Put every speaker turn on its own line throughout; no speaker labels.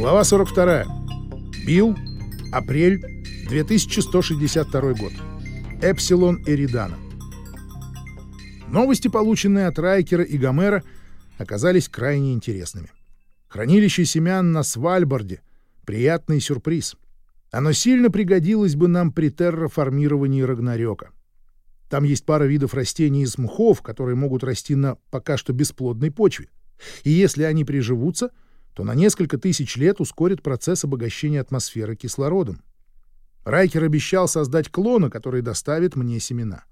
Глава 42. Билл. Апрель. 2162 год. Эпсилон Эридана. Новости, полученные от Райкера и Гомера, оказались крайне интересными. Хранилище семян на Свальбарде — приятный сюрприз. Оно сильно пригодилось бы нам при терраформировании Рагнарёка. Там есть пара видов растений из мхов, которые могут расти на пока что бесплодной почве. И если они приживутся, то на несколько тысяч лет ускорит процесс обогащения атмосферы кислородом. Райкер обещал создать клона, который доставит мне семена.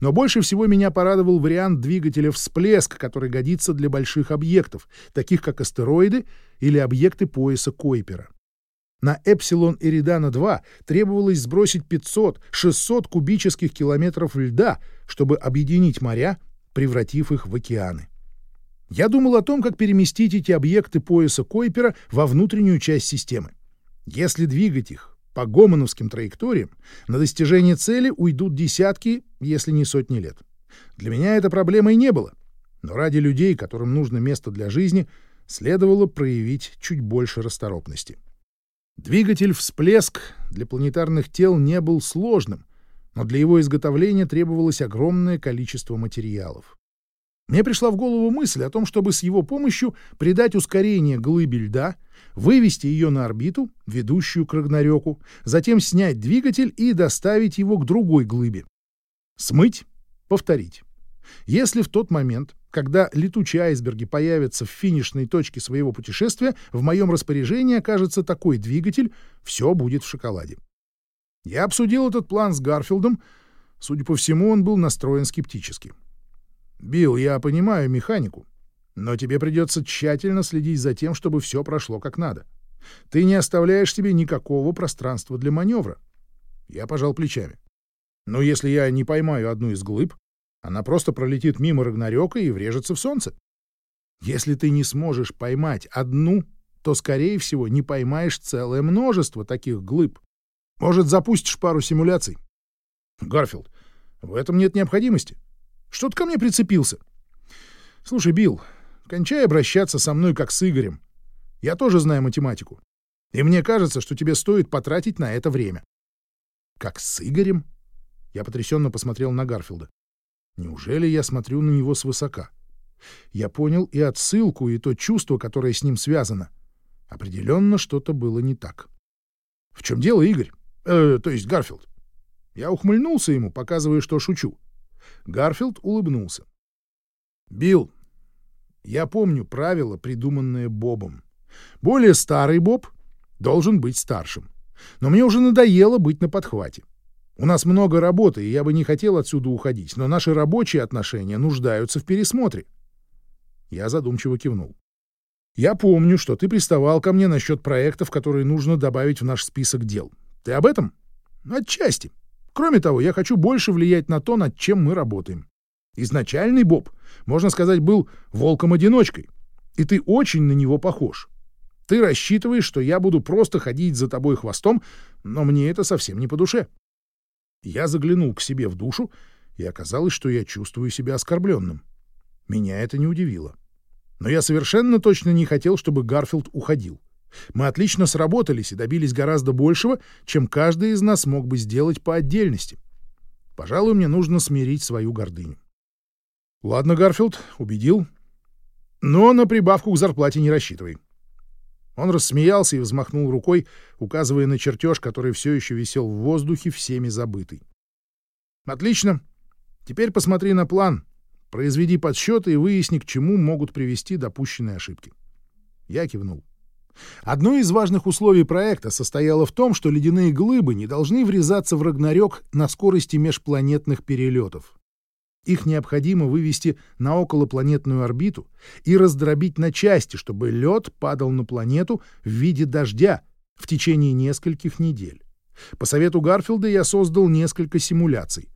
Но больше всего меня порадовал вариант двигателя «Всплеск», который годится для больших объектов, таких как астероиды или объекты пояса Койпера. На Эпсилон Эридана-2 требовалось сбросить 500-600 кубических километров льда, чтобы объединить моря, превратив их в океаны. Я думал о том, как переместить эти объекты пояса Койпера во внутреннюю часть системы. Если двигать их по гомоновским траекториям, на достижение цели уйдут десятки, если не сотни лет. Для меня это проблемой не было, но ради людей, которым нужно место для жизни, следовало проявить чуть больше расторопности. Двигатель «Всплеск» для планетарных тел не был сложным, но для его изготовления требовалось огромное количество материалов. Мне пришла в голову мысль о том, чтобы с его помощью придать ускорение глыбе льда, вывести ее на орбиту, ведущую к Рагнарёку, затем снять двигатель и доставить его к другой глыбе. Смыть, повторить. Если в тот момент, когда летучие айсберги появятся в финишной точке своего путешествия, в моем распоряжении окажется такой двигатель, все будет в шоколаде. Я обсудил этот план с Гарфилдом. Судя по всему, он был настроен скептически. «Билл, я понимаю механику, но тебе придется тщательно следить за тем, чтобы все прошло как надо. Ты не оставляешь себе никакого пространства для маневра». Я пожал плечами. «Но если я не поймаю одну из глыб, она просто пролетит мимо Рагнарёка и врежется в солнце. Если ты не сможешь поймать одну, то, скорее всего, не поймаешь целое множество таких глыб. Может, запустишь пару симуляций? Гарфилд, в этом нет необходимости. Что ты ко мне прицепился? Слушай, Билл, кончай обращаться со мной как с Игорем. Я тоже знаю математику. И мне кажется, что тебе стоит потратить на это время. Как с Игорем? Я потрясенно посмотрел на Гарфилда. Неужели я смотрю на него свысока? Я понял и отсылку, и то чувство, которое с ним связано. Определенно что-то было не так. В чем дело, Игорь? Э, то есть Гарфилд. Я ухмыльнулся ему, показывая, что шучу. Гарфилд улыбнулся. Билл, я помню правило, придуманное Бобом. Более старый Боб должен быть старшим. Но мне уже надоело быть на подхвате. У нас много работы, и я бы не хотел отсюда уходить, но наши рабочие отношения нуждаются в пересмотре. Я задумчиво кивнул. Я помню, что ты приставал ко мне насчет проектов, которые нужно добавить в наш список дел. Ты об этом? Отчасти. Кроме того, я хочу больше влиять на то, над чем мы работаем. Изначальный Боб, можно сказать, был волком-одиночкой, и ты очень на него похож. Ты рассчитываешь, что я буду просто ходить за тобой хвостом, но мне это совсем не по душе. Я заглянул к себе в душу, и оказалось, что я чувствую себя оскорбленным. Меня это не удивило. Но я совершенно точно не хотел, чтобы Гарфилд уходил. Мы отлично сработались и добились гораздо большего, чем каждый из нас мог бы сделать по отдельности. Пожалуй, мне нужно смирить свою гордыню. Ладно, Гарфилд, убедил. Но на прибавку к зарплате не рассчитывай. Он рассмеялся и взмахнул рукой, указывая на чертеж, который все еще висел в воздухе, всеми забытый. «Отлично. Теперь посмотри на план, произведи подсчеты и выясни, к чему могут привести допущенные ошибки». Я кивнул. Одно из важных условий проекта состояло в том, что ледяные глыбы не должны врезаться в Рагнарёк на скорости межпланетных перелетов. Их необходимо вывести на околопланетную орбиту и раздробить на части, чтобы лед падал на планету в виде дождя в течение нескольких недель. По совету Гарфилда я создал несколько симуляций.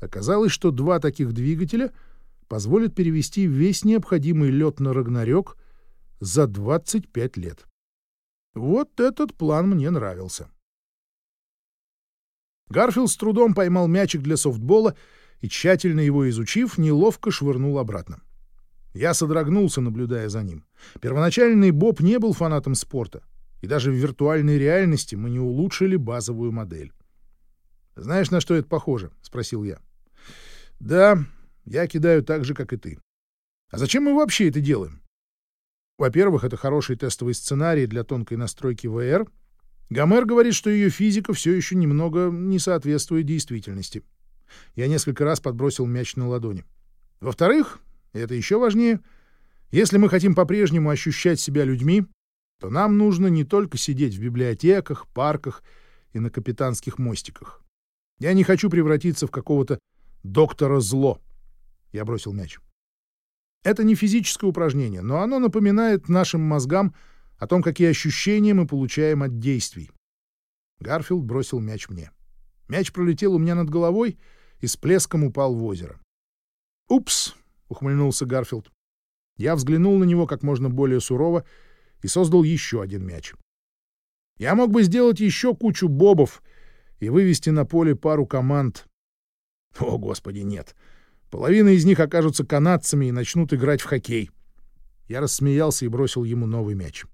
Оказалось, что два таких двигателя позволят перевести весь необходимый лед на Рагнарёк за 25 лет. Вот этот план мне нравился. Гарфилд с трудом поймал мячик для софтбола и, тщательно его изучив, неловко швырнул обратно. Я содрогнулся, наблюдая за ним. Первоначальный Боб не был фанатом спорта. и даже в виртуальной реальности мы не улучшили базовую модель. «Знаешь, на что это похоже?» — спросил я. «Да, я кидаю так же, как и ты. А зачем мы вообще это делаем?» Во-первых, это хороший тестовый сценарий для тонкой настройки VR. Гомер говорит, что ее физика все еще немного не соответствует действительности. Я несколько раз подбросил мяч на ладони. Во-вторых, и это еще важнее, если мы хотим по-прежнему ощущать себя людьми, то нам нужно не только сидеть в библиотеках, парках и на капитанских мостиках. Я не хочу превратиться в какого-то доктора зло. Я бросил мяч. Это не физическое упражнение, но оно напоминает нашим мозгам о том, какие ощущения мы получаем от действий. Гарфилд бросил мяч мне. Мяч пролетел у меня над головой и с плеском упал в озеро. «Упс!» — ухмыльнулся Гарфилд. Я взглянул на него как можно более сурово и создал еще один мяч. Я мог бы сделать еще кучу бобов и вывести на поле пару команд. О, господи, нет. Половина из них окажутся канадцами и начнут играть в хоккей. Я рассмеялся и бросил ему новый мяч.